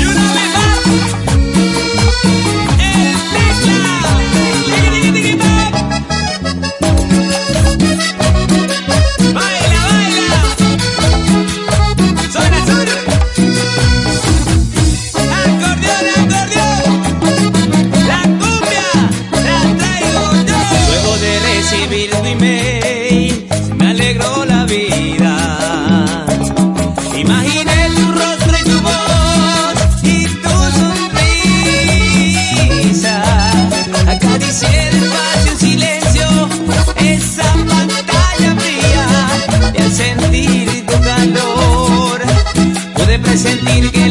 Yuna me va el tecla diga baila, baila suena, suena acordeola, la cordeo, la cumbia, la traigo yo. luego de recibir un email. Sentir que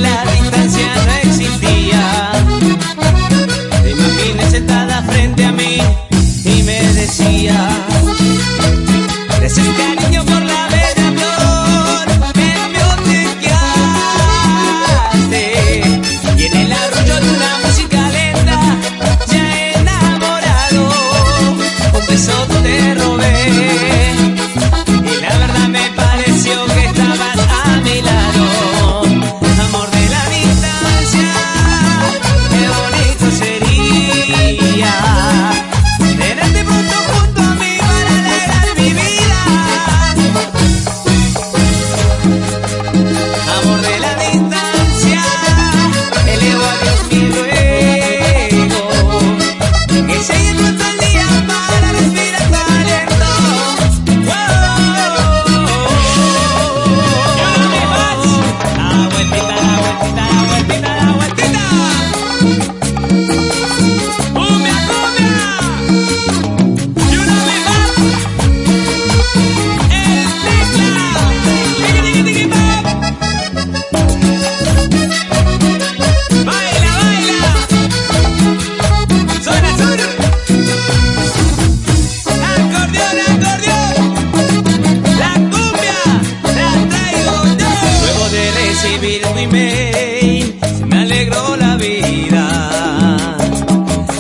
recibir tu email, me alegró la vida.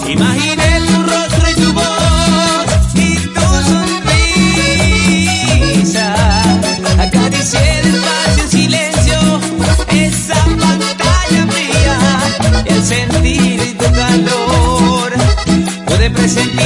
Imaginé tu rostro y tu voz y tu sonrisa. Acaricié despacio en silencio esa pantalla fría y al sentir tu calor pude presentar.